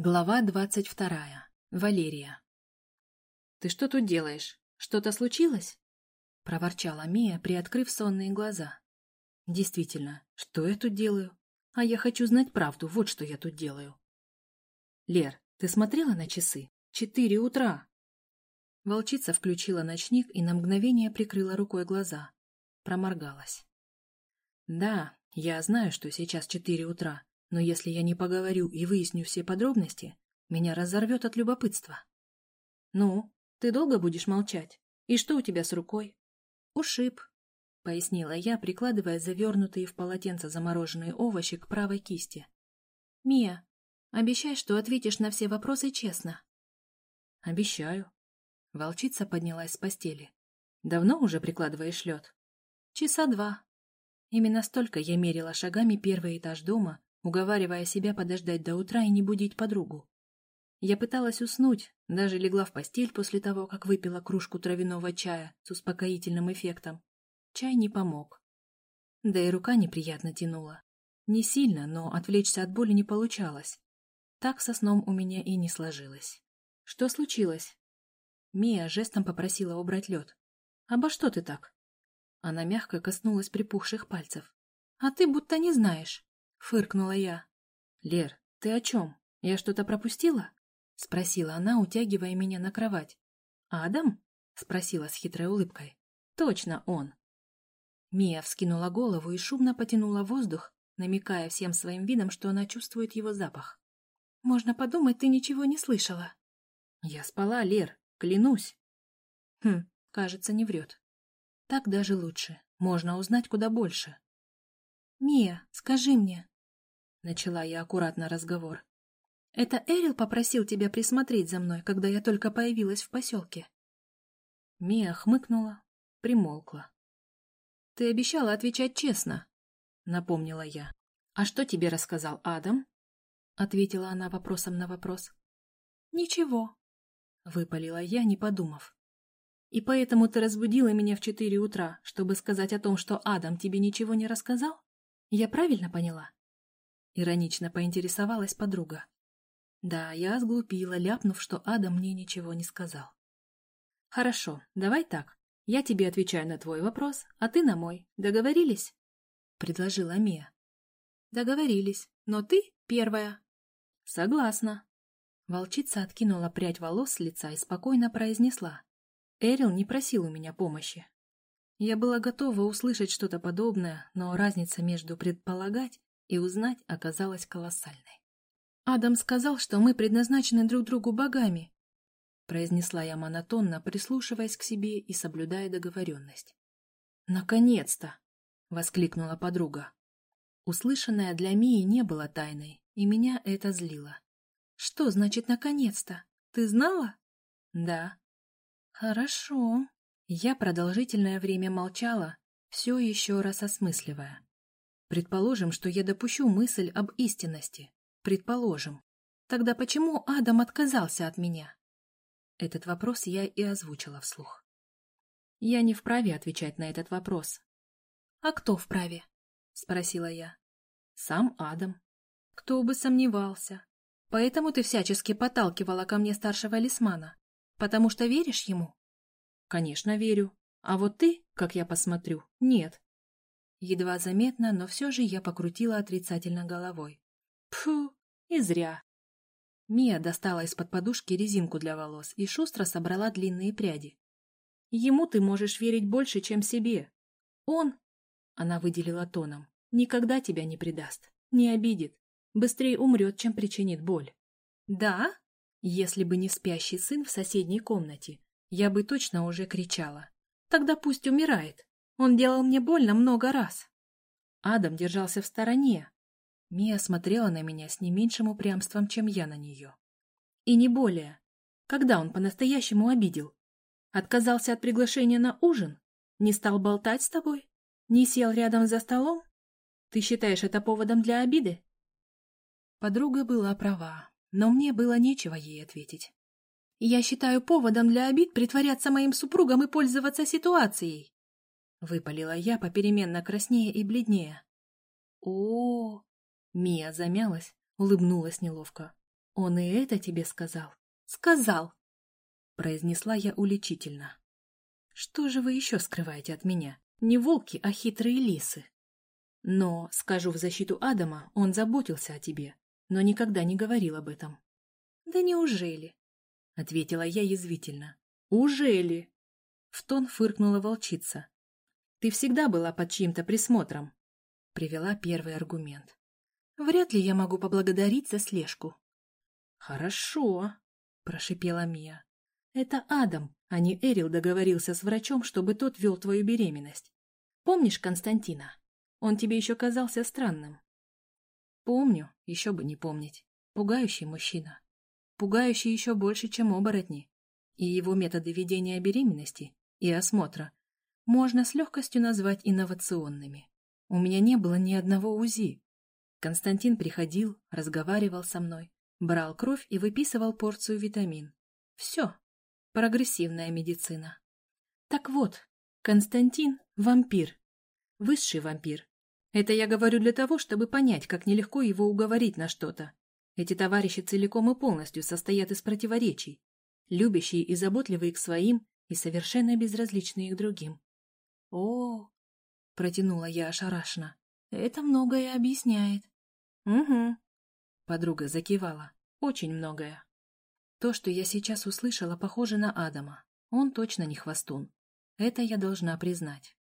Глава двадцать вторая. Валерия. «Ты что тут делаешь? Что-то случилось?» — проворчала Мия, приоткрыв сонные глаза. «Действительно, что я тут делаю? А я хочу знать правду, вот что я тут делаю». «Лер, ты смотрела на часы? Четыре утра!» Волчица включила ночник и на мгновение прикрыла рукой глаза. Проморгалась. «Да, я знаю, что сейчас четыре утра, но если я не поговорю и выясню все подробности, меня разорвет от любопытства. «Ну, ты долго будешь молчать? И что у тебя с рукой?» «Ушиб», — пояснила я, прикладывая завернутые в полотенце замороженные овощи к правой кисти. «Мия, обещай, что ответишь на все вопросы честно». «Обещаю». Волчица поднялась с постели. «Давно уже прикладываешь лед?» «Часа два». Именно столько я мерила шагами первый этаж дома, уговаривая себя подождать до утра и не будить подругу. Я пыталась уснуть, даже легла в постель после того, как выпила кружку травяного чая с успокоительным эффектом. Чай не помог. Да и рука неприятно тянула. Не сильно, но отвлечься от боли не получалось. Так со сном у меня и не сложилось. Что случилось? Мия жестом попросила убрать лед. «Обо что ты так?» Она мягко коснулась припухших пальцев. «А ты будто не знаешь». — фыркнула я. «Лер, ты о чем? Я что-то пропустила?» — спросила она, утягивая меня на кровать. «Адам?» — спросила с хитрой улыбкой. «Точно он!» Мия вскинула голову и шумно потянула воздух, намекая всем своим видом, что она чувствует его запах. «Можно подумать, ты ничего не слышала». «Я спала, Лер, клянусь». «Хм, кажется, не врет. Так даже лучше. Можно узнать куда больше». «Мия, скажи мне, Начала я аккуратно разговор. «Это Эрил попросил тебя присмотреть за мной, когда я только появилась в поселке?» Мия хмыкнула, примолкла. «Ты обещала отвечать честно», — напомнила я. «А что тебе рассказал Адам?» — ответила она вопросом на вопрос. «Ничего», — выпалила я, не подумав. «И поэтому ты разбудила меня в четыре утра, чтобы сказать о том, что Адам тебе ничего не рассказал? Я правильно поняла?» Иронично поинтересовалась подруга. Да, я сглупила, ляпнув, что Ада мне ничего не сказал. Хорошо, давай так. Я тебе отвечаю на твой вопрос, а ты на мой. Договорились? Предложила Мия. Договорились, но ты первая. Согласна. Волчица откинула прядь волос с лица и спокойно произнесла. Эрил не просил у меня помощи. Я была готова услышать что-то подобное, но разница между предполагать и узнать оказалось колоссальной. «Адам сказал, что мы предназначены друг другу богами», произнесла я монотонно, прислушиваясь к себе и соблюдая договоренность. «Наконец-то!» — воскликнула подруга. Услышанное для Мии не было тайной, и меня это злило. «Что значит «наконец-то»? Ты знала?» «Да». «Хорошо». Я продолжительное время молчала, все еще раз осмысливая. Предположим, что я допущу мысль об истинности. Предположим. Тогда почему Адам отказался от меня? Этот вопрос я и озвучила вслух. Я не вправе отвечать на этот вопрос. «А кто вправе?» — спросила я. «Сам Адам». «Кто бы сомневался. Поэтому ты всячески подталкивала ко мне старшего лисмана. Потому что веришь ему?» «Конечно, верю. А вот ты, как я посмотрю, нет. Едва заметно, но все же я покрутила отрицательно головой. Пфу, и зря. Мия достала из-под подушки резинку для волос и шустро собрала длинные пряди. Ему ты можешь верить больше, чем себе. Он, она выделила тоном, никогда тебя не предаст, не обидит, быстрее умрет, чем причинит боль. Да? Если бы не спящий сын в соседней комнате, я бы точно уже кричала. Тогда пусть умирает. Он делал мне больно много раз. Адам держался в стороне. Мия смотрела на меня с не меньшим упрямством, чем я на нее. И не более. Когда он по-настоящему обидел? Отказался от приглашения на ужин? Не стал болтать с тобой? Не сел рядом за столом? Ты считаешь это поводом для обиды? Подруга была права, но мне было нечего ей ответить. Я считаю поводом для обид притворяться моим супругом и пользоваться ситуацией. — выпалила я, попеременно краснее и бледнее. о, Мия замялась, улыбнулась неловко. Он и это тебе сказал? Сказал! Произнесла я уличительно. Что же вы еще скрываете от меня? Не волки, а хитрые лисы. Но, скажу в защиту Адама, он заботился о тебе, но никогда не говорил об этом. Да неужели? Ответила я язвительно. Ужели? В тон фыркнула волчица. Ты всегда была под чьим-то присмотром. Привела первый аргумент. Вряд ли я могу поблагодарить за слежку. Хорошо, прошипела Мия. Это Адам, а не Эрил договорился с врачом, чтобы тот вел твою беременность. Помнишь Константина? Он тебе еще казался странным. Помню, еще бы не помнить. Пугающий мужчина. Пугающий еще больше, чем оборотни. И его методы ведения беременности и осмотра можно с легкостью назвать инновационными. У меня не было ни одного УЗИ. Константин приходил, разговаривал со мной, брал кровь и выписывал порцию витамин. Все. Прогрессивная медицина. Так вот, Константин — вампир. Высший вампир. Это я говорю для того, чтобы понять, как нелегко его уговорить на что-то. Эти товарищи целиком и полностью состоят из противоречий. Любящие и заботливые к своим, и совершенно безразличные к другим. О, протянула я ошарашенно. Это многое объясняет. Угу. Подруга закивала. Очень многое. То, что я сейчас услышала, похоже на Адама. Он точно не хвостун. Это я должна признать.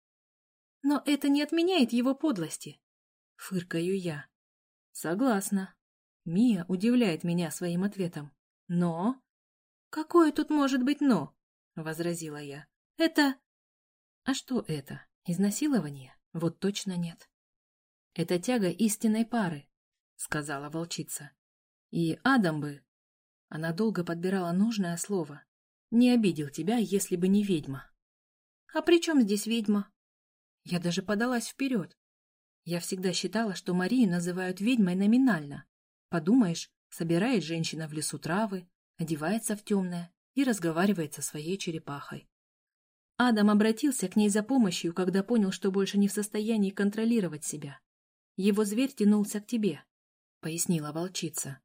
Но это не отменяет его подлости. Фыркаю я. Согласна. Мия удивляет меня своим ответом. Но... Какое тут может быть «но»? Возразила я. Это... А что это? Изнасилование? Вот точно нет. Это тяга истинной пары, сказала волчица. И Адам бы... Она долго подбирала нужное слово. Не обидел тебя, если бы не ведьма. А при чем здесь ведьма? Я даже подалась вперед. Я всегда считала, что Марию называют ведьмой номинально. Подумаешь, собирает женщина в лесу травы, одевается в темное и разговаривает со своей черепахой. Адам обратился к ней за помощью, когда понял, что больше не в состоянии контролировать себя. Его зверь тянулся к тебе, — пояснила волчица.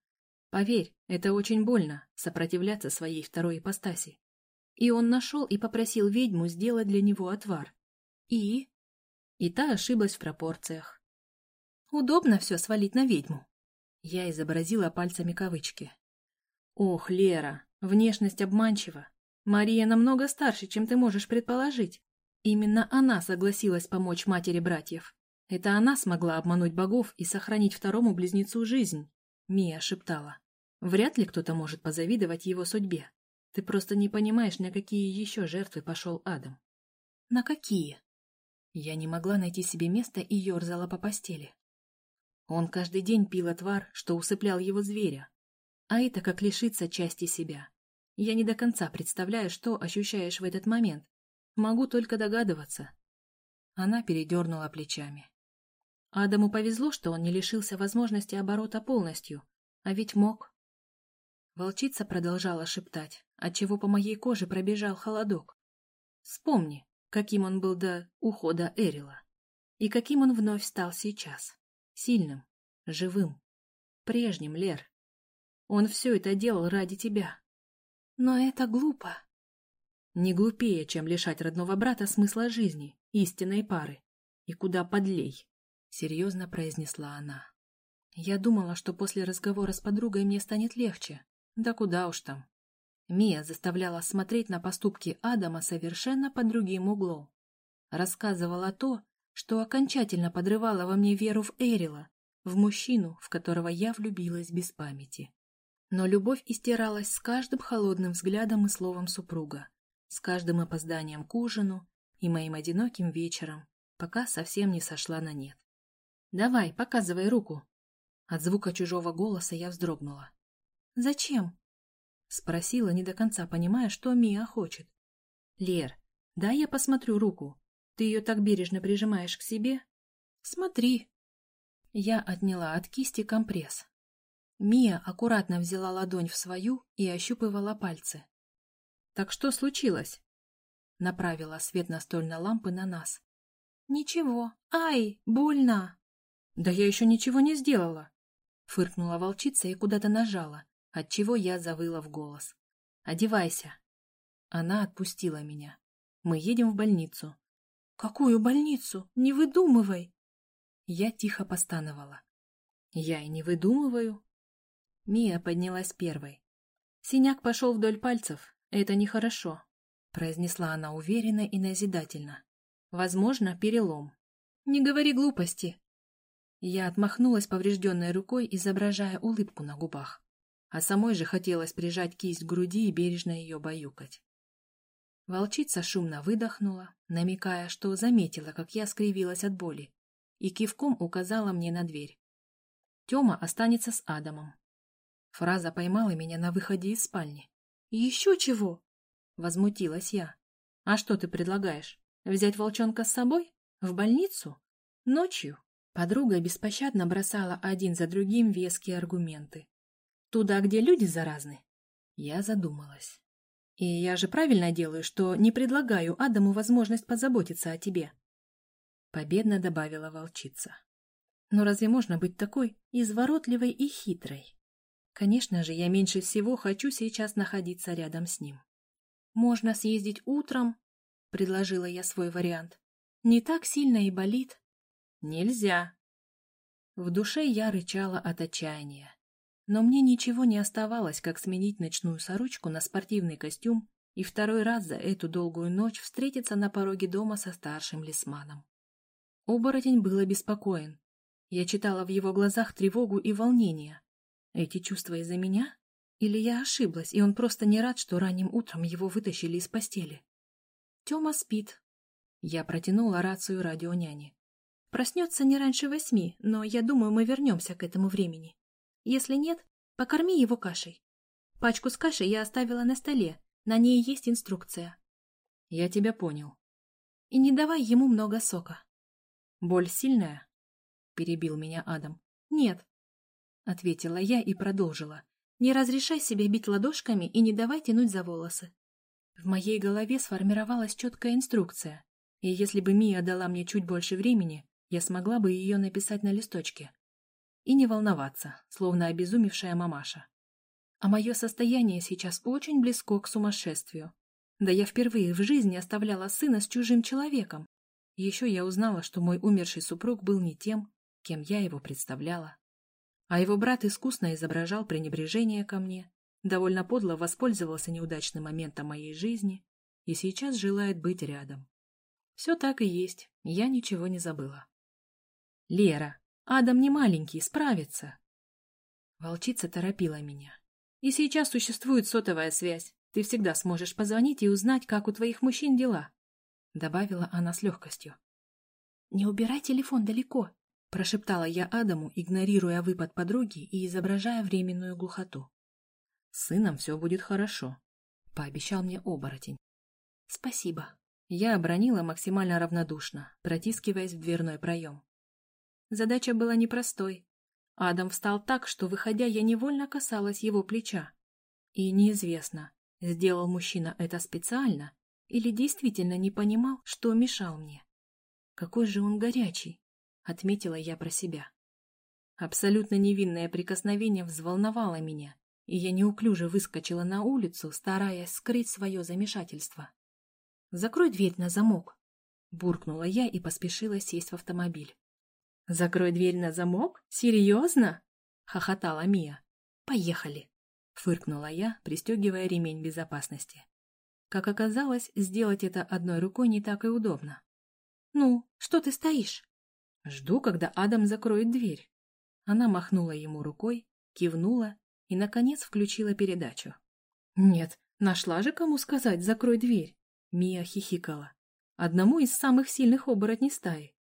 Поверь, это очень больно — сопротивляться своей второй ипостаси. И он нашел и попросил ведьму сделать для него отвар. И и та ошиблась в пропорциях. Удобно все свалить на ведьму. Я изобразила пальцами кавычки. Ох, Лера, внешность обманчива. Мария намного старше, чем ты можешь предположить. Именно она согласилась помочь матери братьев. Это она смогла обмануть богов и сохранить второму близнецу жизнь, Мия шептала. Вряд ли кто-то может позавидовать его судьбе. Ты просто не понимаешь, на какие еще жертвы пошел Адам. На какие? Я не могла найти себе места и ерзала по постели. Он каждый день пил отвар, что усыплял его зверя. А это как лишиться части себя. Я не до конца представляю, что ощущаешь в этот момент. Могу только догадываться. Она передернула плечами. Адаму повезло, что он не лишился возможности оборота полностью, а ведь мог. Волчица продолжала шептать, отчего по моей коже пробежал холодок. Вспомни, каким он был до ухода Эрила, и каким он вновь стал сейчас. Сильным, живым, прежним, Лер. Он все это делал ради тебя. Но это глупо. Не глупее, чем лишать родного брата смысла жизни, истинной пары. И куда подлей, — серьезно произнесла она. Я думала, что после разговора с подругой мне станет легче. Да куда уж там. Мия заставляла смотреть на поступки Адама совершенно под другим углом. Рассказывала то, что окончательно подрывало во мне веру в Эрила, в мужчину, в которого я влюбилась без памяти. Но любовь истиралась с каждым холодным взглядом и словом супруга, с каждым опозданием к ужину и моим одиноким вечером, пока совсем не сошла на нет. «Давай, показывай руку!» От звука чужого голоса я вздрогнула. «Зачем?» Спросила, не до конца понимая, что Мия хочет. «Лер, дай я посмотрю руку. Ты ее так бережно прижимаешь к себе?» «Смотри». Я отняла от кисти компресс. Мия аккуратно взяла ладонь в свою и ощупывала пальцы. «Так что случилось?» Направила свет настольной лампы на нас. «Ничего. Ай, больно!» «Да я еще ничего не сделала!» Фыркнула волчица и куда-то нажала, отчего я завыла в голос. «Одевайся!» Она отпустила меня. «Мы едем в больницу». «Какую больницу? Не выдумывай!» Я тихо постановала. «Я и не выдумываю». Мия поднялась первой. Синяк пошел вдоль пальцев. Это нехорошо, произнесла она уверенно и назидательно. Возможно, перелом. Не говори глупости. Я отмахнулась поврежденной рукой, изображая улыбку на губах. А самой же хотелось прижать кисть к груди и бережно ее баюкать. Волчица шумно выдохнула, намекая, что заметила, как я скривилась от боли, и кивком указала мне на дверь. Тёма останется с Адамом. Фраза поймала меня на выходе из спальни. «Еще чего?» — возмутилась я. «А что ты предлагаешь? Взять волчонка с собой? В больницу? Ночью?» Подруга беспощадно бросала один за другим веские аргументы. «Туда, где люди заразны?» Я задумалась. «И я же правильно делаю, что не предлагаю Адаму возможность позаботиться о тебе?» Победно добавила волчица. «Но разве можно быть такой изворотливой и хитрой?» Конечно же, я меньше всего хочу сейчас находиться рядом с ним. «Можно съездить утром?» — предложила я свой вариант. «Не так сильно и болит». «Нельзя». В душе я рычала от отчаяния. Но мне ничего не оставалось, как сменить ночную сорочку на спортивный костюм и второй раз за эту долгую ночь встретиться на пороге дома со старшим лисманом. Оборотень был обеспокоен. Я читала в его глазах тревогу и волнение. Эти чувства из-за меня? Или я ошиблась, и он просто не рад, что ранним утром его вытащили из постели? Тёма спит. Я протянула рацию радионяне. Проснется не раньше восьми, но я думаю, мы вернемся к этому времени. Если нет, покорми его кашей. Пачку с кашей я оставила на столе, на ней есть инструкция. Я тебя понял. И не давай ему много сока. Боль сильная? Перебил меня Адам. Нет, ответила я и продолжила. Не разрешай себе бить ладошками и не давай тянуть за волосы. В моей голове сформировалась четкая инструкция, и если бы Мия дала мне чуть больше времени, я смогла бы ее написать на листочке. И не волноваться, словно обезумевшая мамаша. А мое состояние сейчас очень близко к сумасшествию. Да я впервые в жизни оставляла сына с чужим человеком. Еще я узнала, что мой умерший супруг был не тем, кем я его представляла. А его брат искусно изображал пренебрежение ко мне, довольно подло воспользовался неудачным моментом моей жизни и сейчас желает быть рядом. Все так и есть, я ничего не забыла. «Лера, Адам не маленький, справится!» Волчица торопила меня. «И сейчас существует сотовая связь. Ты всегда сможешь позвонить и узнать, как у твоих мужчин дела», — добавила она с легкостью. «Не убирай телефон далеко», Прошептала я Адаму, игнорируя выпад подруги и изображая временную глухоту. «С сыном все будет хорошо», — пообещал мне оборотень. «Спасибо». Я обронила максимально равнодушно, протискиваясь в дверной проем. Задача была непростой. Адам встал так, что, выходя, я невольно касалась его плеча. И неизвестно, сделал мужчина это специально или действительно не понимал, что мешал мне. Какой же он горячий, отметила я про себя. Абсолютно невинное прикосновение взволновало меня, и я неуклюже выскочила на улицу, стараясь скрыть свое замешательство. «Закрой дверь на замок», — буркнула я и поспешила сесть в автомобиль. «Закрой дверь на замок? Серьезно?» — хохотала Мия. «Поехали», — фыркнула я, пристегивая ремень безопасности. Как оказалось, сделать это одной рукой не так и удобно. «Ну, что ты стоишь?» Жду, когда Адам закроет дверь. Она махнула ему рукой, кивнула и, наконец, включила передачу. «Нет, нашла же кому сказать «закрой дверь». Мия хихикала. Одному из самых сильных оборотней стаи.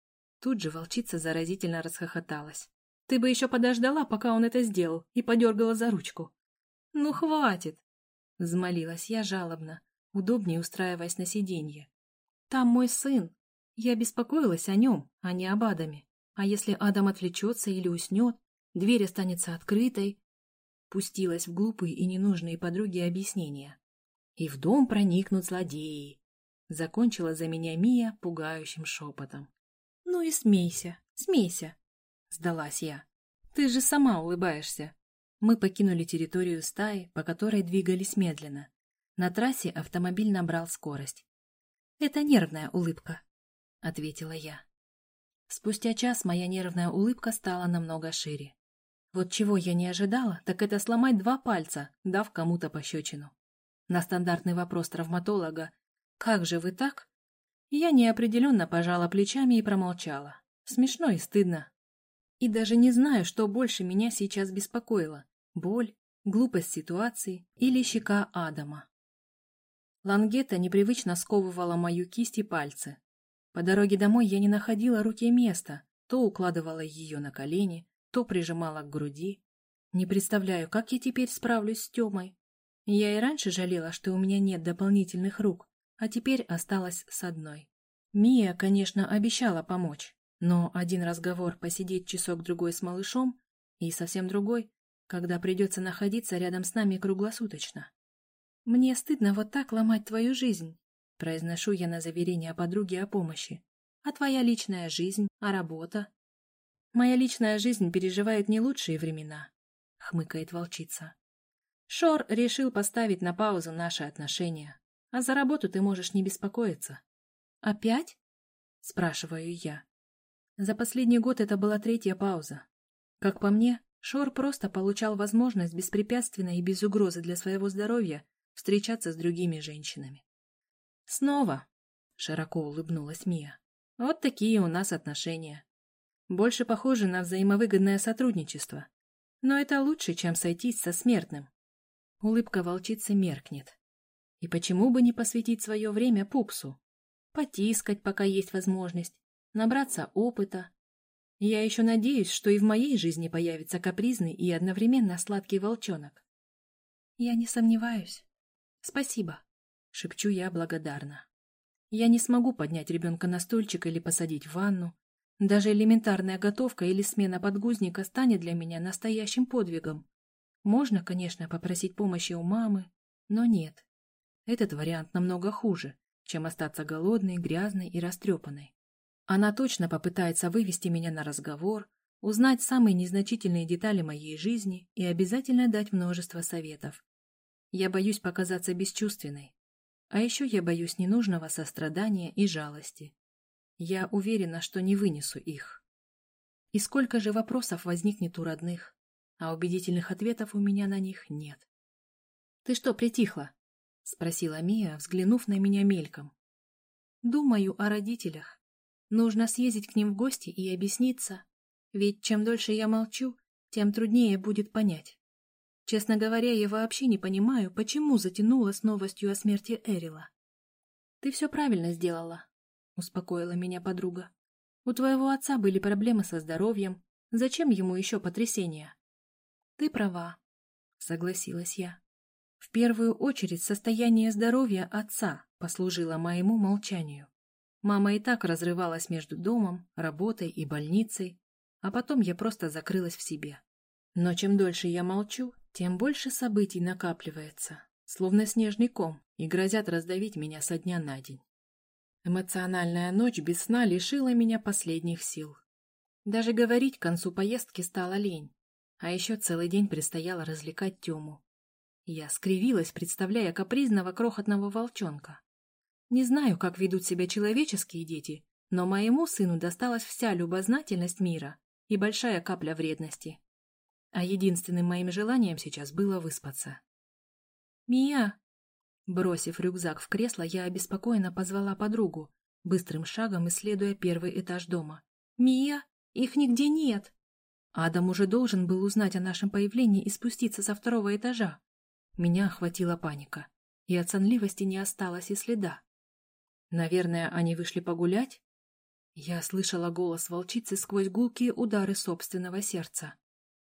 Тут же волчица заразительно расхохоталась. «Ты бы еще подождала, пока он это сделал, и подергала за ручку». «Ну, хватит!» — взмолилась я жалобно, удобнее устраиваясь на сиденье. «Там мой сын, я беспокоилась о нем, а не об Адаме. А если Адам отвлечется или уснет, дверь останется открытой. Пустилась в глупые и ненужные подруги объяснения. И в дом проникнут злодеи. Закончила за меня Мия пугающим шепотом. «Ну и смейся, смейся!» Сдалась я. «Ты же сама улыбаешься. Мы покинули территорию стаи, по которой двигались медленно. На трассе автомобиль набрал скорость. «Это нервная улыбка», — ответила я. Спустя час моя нервная улыбка стала намного шире. Вот чего я не ожидала, так это сломать два пальца, дав кому-то пощечину. На стандартный вопрос травматолога «Как же вы так?» Я неопределенно пожала плечами и промолчала. Смешно и стыдно. И даже не знаю, что больше меня сейчас беспокоило — боль, глупость ситуации или щека Адама. Лангета непривычно сковывала мою кисть и пальцы. По дороге домой я не находила руке места, то укладывала ее на колени, то прижимала к груди. Не представляю, как я теперь справлюсь с Темой. Я и раньше жалела, что у меня нет дополнительных рук, а теперь осталась с одной. Мия, конечно, обещала помочь, но один разговор посидеть часок-другой с малышом и совсем другой, когда придется находиться рядом с нами круглосуточно. «Мне стыдно вот так ломать твою жизнь», — произношу я на заверение подруги о помощи. «А твоя личная жизнь, а работа?» «Моя личная жизнь переживает не лучшие времена», — хмыкает волчица. «Шор решил поставить на паузу наши отношения, а за работу ты можешь не беспокоиться». «Опять?» — спрашиваю я. За последний год это была третья пауза. Как по мне, Шор просто получал возможность беспрепятственно и без угрозы для своего здоровья встречаться с другими женщинами. «Снова!» — широко улыбнулась Мия. «Вот такие у нас отношения. Больше похожи на взаимовыгодное сотрудничество. Но это лучше, чем сойтись со смертным». Улыбка волчицы меркнет. И почему бы не посвятить свое время пупсу? Потискать, пока есть возможность, набраться опыта. Я еще надеюсь, что и в моей жизни появится капризный и одновременно сладкий волчонок. Я не сомневаюсь. «Спасибо», — шепчу я благодарно. Я не смогу поднять ребенка на стульчик или посадить в ванну. Даже элементарная готовка или смена подгузника станет для меня настоящим подвигом. Можно, конечно, попросить помощи у мамы, но нет. Этот вариант намного хуже, чем остаться голодной, грязной и растрепанной. Она точно попытается вывести меня на разговор, узнать самые незначительные детали моей жизни и обязательно дать множество советов. Я боюсь показаться бесчувственной. А еще я боюсь ненужного сострадания и жалости. Я уверена, что не вынесу их. И сколько же вопросов возникнет у родных, а убедительных ответов у меня на них нет. «Ты что, притихла?» — спросила Мия, взглянув на меня мельком. «Думаю о родителях. Нужно съездить к ним в гости и объясниться, ведь чем дольше я молчу, тем труднее будет понять. Честно говоря, я вообще не понимаю, почему затянула с новостью о смерти Эрила. «Ты все правильно сделала», — успокоила меня подруга. «У твоего отца были проблемы со здоровьем. Зачем ему еще потрясения?» «Ты права», — согласилась я. В первую очередь состояние здоровья отца послужило моему молчанию. Мама и так разрывалась между домом, работой и больницей, а потом я просто закрылась в себе. Но чем дольше я молчу, тем больше событий накапливается, словно снежный ком, и грозят раздавить меня со дня на день. Эмоциональная ночь без сна лишила меня последних сил. Даже говорить к концу поездки стало лень, а еще целый день предстояло развлекать Тему. Я скривилась, представляя капризного крохотного волчонка. Не знаю, как ведут себя человеческие дети, но моему сыну досталась вся любознательность мира и большая капля вредности а единственным моим желанием сейчас было выспаться. «Мия!» Бросив рюкзак в кресло, я обеспокоенно позвала подругу, быстрым шагом исследуя первый этаж дома. «Мия! Их нигде нет!» Адам уже должен был узнать о нашем появлении и спуститься со второго этажа. Меня охватила паника, и от сонливости не осталось и следа. Наверное, они вышли погулять? Я слышала голос волчицы сквозь гулкие удары собственного сердца.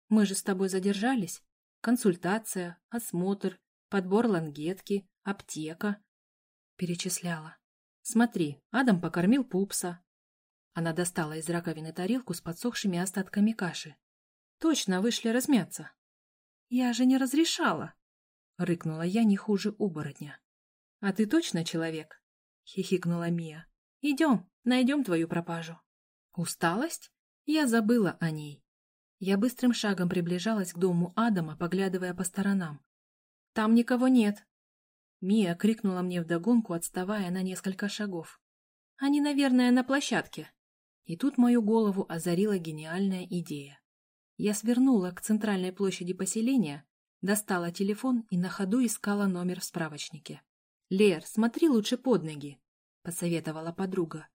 Мы же с тобой задержались. Консультация, осмотр, подбор лангетки, аптека. Перечисляла. Смотри, Адам покормил пупса. Она достала из раковины тарелку с подсохшими остатками каши. Точно вышли размяться. Я же не разрешала. Рыкнула я не хуже оборотня. А ты точно человек? Хихикнула Мия. Идем, найдем твою пропажу. Усталость? Я забыла о ней. Я быстрым шагом приближалась к дому Адама, поглядывая по сторонам. «Там никого нет!» Мия крикнула мне вдогонку, отставая на несколько шагов. «Они, наверное, на площадке!» И тут мою голову озарила гениальная идея. Я свернула к центральной площади поселения, достала телефон и на ходу искала номер в справочнике. «Лер, смотри лучше под ноги», — посоветовала подруга.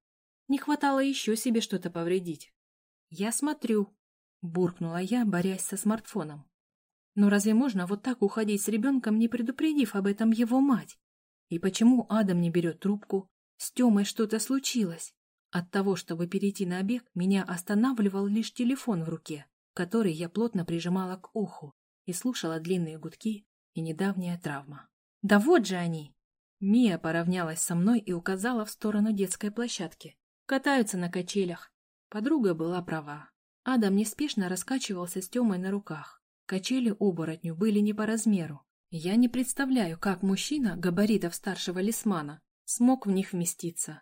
«Не хватало еще себе что-то повредить». «Я смотрю», — буркнула я, борясь со смартфоном. «Но разве можно вот так уходить с ребенком, не предупредив об этом его мать? И почему Адам не берет трубку? С Темой что-то случилось. От того, чтобы перейти на бег, меня останавливал лишь телефон в руке, который я плотно прижимала к уху и слушала длинные гудки и недавняя травма. «Да вот же они!» Мия поравнялась со мной и указала в сторону детской площадки. Катаются на качелях. Подруга была права. Адам неспешно раскачивался с Тёмой на руках. Качели оборотню были не по размеру. Я не представляю, как мужчина, габаритов старшего лисмана, смог в них вместиться.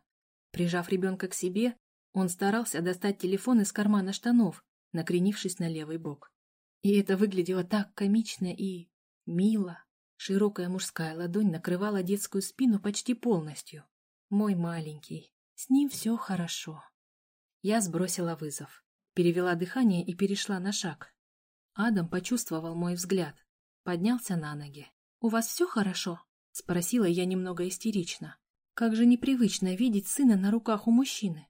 Прижав ребенка к себе, он старался достать телефон из кармана штанов, накренившись на левый бок. И это выглядело так комично и... мило. Широкая мужская ладонь накрывала детскую спину почти полностью. Мой маленький. С ним все хорошо. Я сбросила вызов перевела дыхание и перешла на шаг. Адам почувствовал мой взгляд, поднялся на ноги. «У вас все хорошо?» — спросила я немного истерично. Как же непривычно видеть сына на руках у мужчины.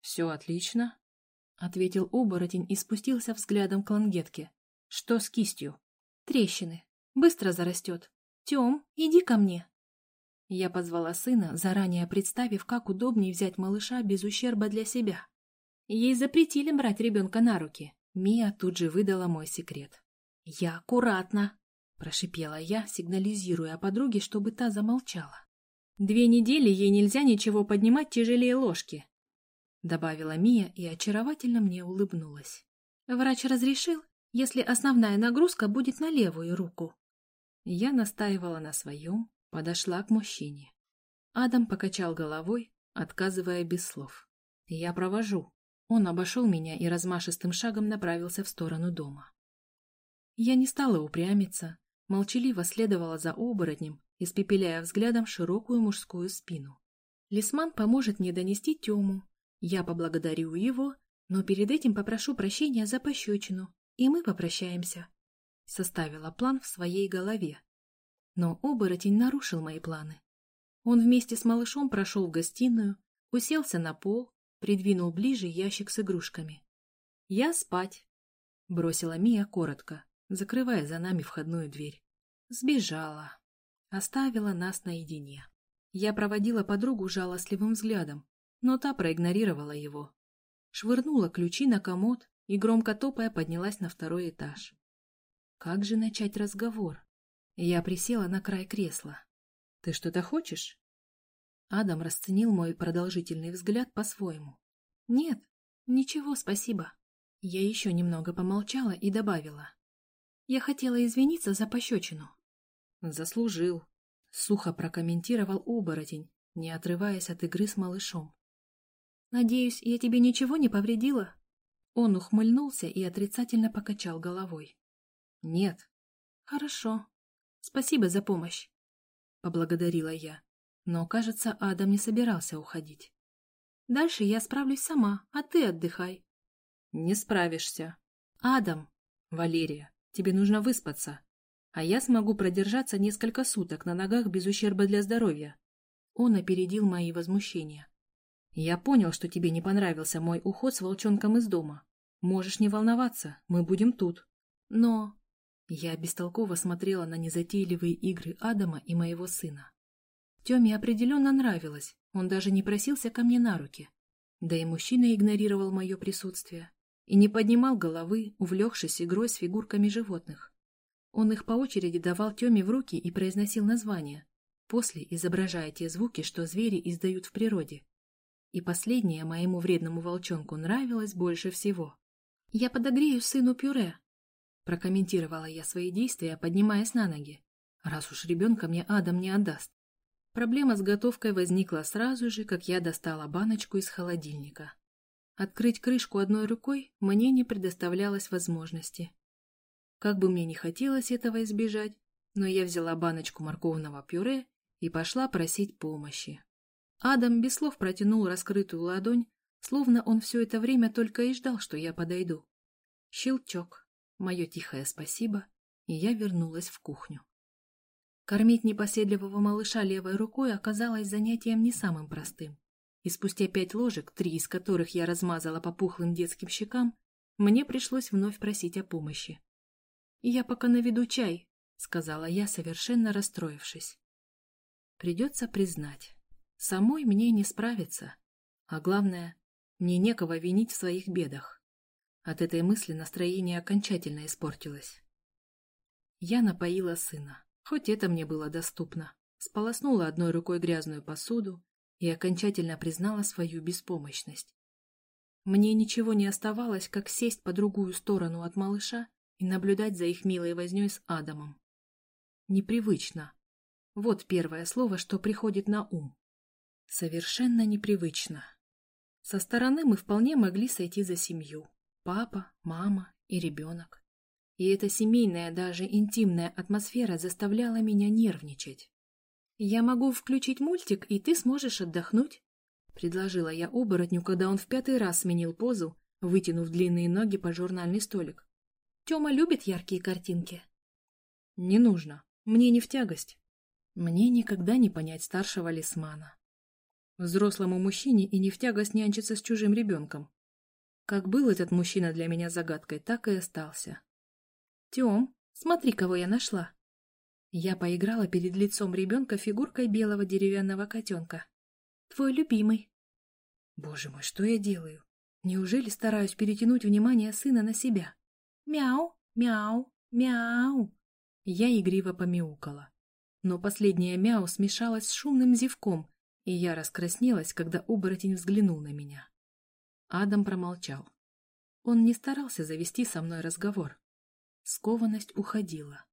«Все отлично», — ответил оборотень и спустился взглядом к лангетке. «Что с кистью?» «Трещины. Быстро зарастет. Тем, иди ко мне». Я позвала сына, заранее представив, как удобнее взять малыша без ущерба для себя. Ей запретили брать ребенка на руки. Мия тут же выдала мой секрет. «Я аккуратно», – прошипела я, сигнализируя подруге, чтобы та замолчала. «Две недели ей нельзя ничего поднимать тяжелее ложки», – добавила Мия и очаровательно мне улыбнулась. «Врач разрешил, если основная нагрузка будет на левую руку». Я настаивала на своем, подошла к мужчине. Адам покачал головой, отказывая без слов. «Я провожу», он обошел меня и размашистым шагом направился в сторону дома. Я не стала упрямиться, молчаливо следовала за оборотнем, испепеляя взглядом широкую мужскую спину. Лисман поможет мне донести Тему. Я поблагодарю его, но перед этим попрошу прощения за пощечину, и мы попрощаемся. Составила план в своей голове. Но оборотень нарушил мои планы. Он вместе с малышом прошел в гостиную, уселся на пол, придвинул ближе ящик с игрушками. «Я спать», — бросила Мия коротко, закрывая за нами входную дверь. Сбежала. Оставила нас наедине. Я проводила подругу жалостливым взглядом, но та проигнорировала его. Швырнула ключи на комод и, громко топая, поднялась на второй этаж. Как же начать разговор? Я присела на край кресла. «Ты что-то хочешь?» Адам расценил мой продолжительный взгляд по-своему. «Нет, ничего, спасибо». Я еще немного помолчала и добавила. «Я хотела извиниться за пощечину». «Заслужил», — сухо прокомментировал оборотень, не отрываясь от игры с малышом. «Надеюсь, я тебе ничего не повредила?» Он ухмыльнулся и отрицательно покачал головой. «Нет». «Хорошо. Спасибо за помощь», — поблагодарила я. Но, кажется, Адам не собирался уходить. «Дальше я справлюсь сама, а ты отдыхай». «Не справишься». «Адам». «Валерия, тебе нужно выспаться. А я смогу продержаться несколько суток на ногах без ущерба для здоровья». Он опередил мои возмущения. «Я понял, что тебе не понравился мой уход с волчонком из дома. Можешь не волноваться, мы будем тут. Но...» Я бестолково смотрела на незатейливые игры Адама и моего сына. Теме определенно нравилось, он даже не просился ко мне на руки. Да и мужчина игнорировал мое присутствие и не поднимал головы, увлекшись игрой с фигурками животных. Он их по очереди давал Теме в руки и произносил названия, после изображая те звуки, что звери издают в природе. И последнее моему вредному волчонку нравилось больше всего. «Я подогрею сыну пюре», — прокомментировала я свои действия, поднимаясь на ноги. «Раз уж ребенка мне Адам не отдаст, Проблема с готовкой возникла сразу же, как я достала баночку из холодильника. Открыть крышку одной рукой мне не предоставлялось возможности. Как бы мне не хотелось этого избежать, но я взяла баночку морковного пюре и пошла просить помощи. Адам без слов протянул раскрытую ладонь, словно он все это время только и ждал, что я подойду. Щелчок, мое тихое спасибо, и я вернулась в кухню. Кормить непоседливого малыша левой рукой оказалось занятием не самым простым и спустя пять ложек, три из которых я размазала по пухлым детским щекам, мне пришлось вновь просить о помощи. «Я пока наведу чай», — сказала я, совершенно расстроившись. Придется признать, самой мне не справиться, а главное, мне некого винить в своих бедах. От этой мысли настроение окончательно испортилось. Я напоила сына, хоть это мне было доступно, сполоснула одной рукой грязную посуду, и окончательно признала свою беспомощность. Мне ничего не оставалось, как сесть по другую сторону от малыша и наблюдать за их милой вознёй с Адамом. Непривычно. Вот первое слово, что приходит на ум. Совершенно непривычно. Со стороны мы вполне могли сойти за семью. Папа, мама и ребенок. И эта семейная, даже интимная атмосфера заставляла меня нервничать. «Я могу включить мультик, и ты сможешь отдохнуть», — предложила я оборотню, когда он в пятый раз сменил позу, вытянув длинные ноги по журнальный столик. «Тема любит яркие картинки». «Не нужно. Мне не в тягость. Мне никогда не понять старшего лисмана. Взрослому мужчине и не в тягость нянчиться с чужим ребенком. Как был этот мужчина для меня загадкой, так и остался. «Тем, смотри, кого я нашла!» Я поиграла перед лицом ребенка фигуркой белого деревянного котенка. Твой любимый. Боже мой, что я делаю? Неужели стараюсь перетянуть внимание сына на себя? Мяу, мяу, мяу. Я игриво помяукала. Но последняя мяу смешалась с шумным зевком, и я раскраснелась, когда оборотень взглянул на меня. Адам промолчал. Он не старался завести со мной разговор. Скованность уходила.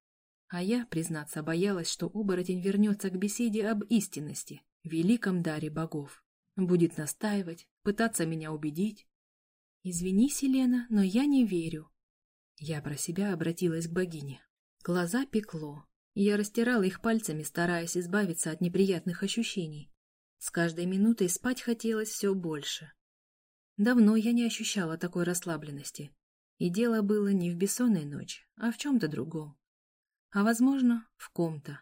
А я, признаться, боялась, что оборотень вернется к беседе об истинности, великом даре богов. Будет настаивать, пытаться меня убедить. «Извини, Селена, но я не верю». Я про себя обратилась к богине. Глаза пекло, я растирала их пальцами, стараясь избавиться от неприятных ощущений. С каждой минутой спать хотелось все больше. Давно я не ощущала такой расслабленности. И дело было не в бессонной ночи, а в чем-то другом а, возможно, в ком-то.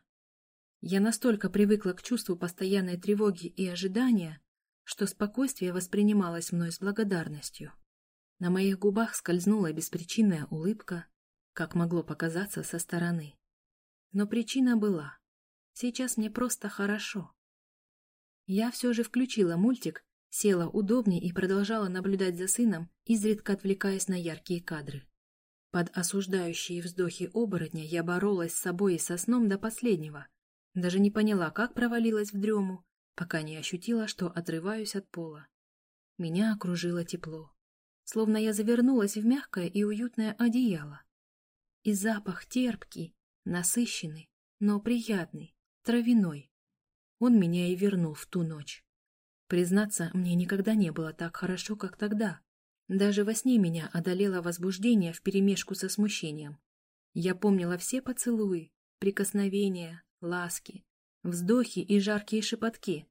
Я настолько привыкла к чувству постоянной тревоги и ожидания, что спокойствие воспринималось мной с благодарностью. На моих губах скользнула беспричинная улыбка, как могло показаться со стороны. Но причина была. Сейчас мне просто хорошо. Я все же включила мультик, села удобнее и продолжала наблюдать за сыном, изредка отвлекаясь на яркие кадры. Под осуждающие вздохи оборотня я боролась с собой и со сном до последнего. Даже не поняла, как провалилась в дрему, пока не ощутила, что отрываюсь от пола. Меня окружило тепло, словно я завернулась в мягкое и уютное одеяло. И запах терпкий, насыщенный, но приятный, травяной. Он меня и вернул в ту ночь. Признаться, мне никогда не было так хорошо, как тогда. Даже во сне меня одолело возбуждение вперемешку со смущением. Я помнила все поцелуи, прикосновения, ласки, вздохи и жаркие шепотки,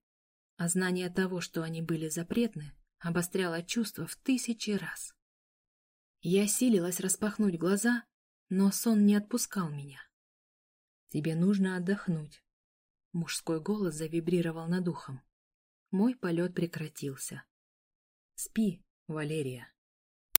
а знание того, что они были запретны, обостряло чувства в тысячи раз. Я силилась распахнуть глаза, но сон не отпускал меня. «Тебе нужно отдохнуть». Мужской голос завибрировал над ухом. Мой полет прекратился. «Спи, Валерия.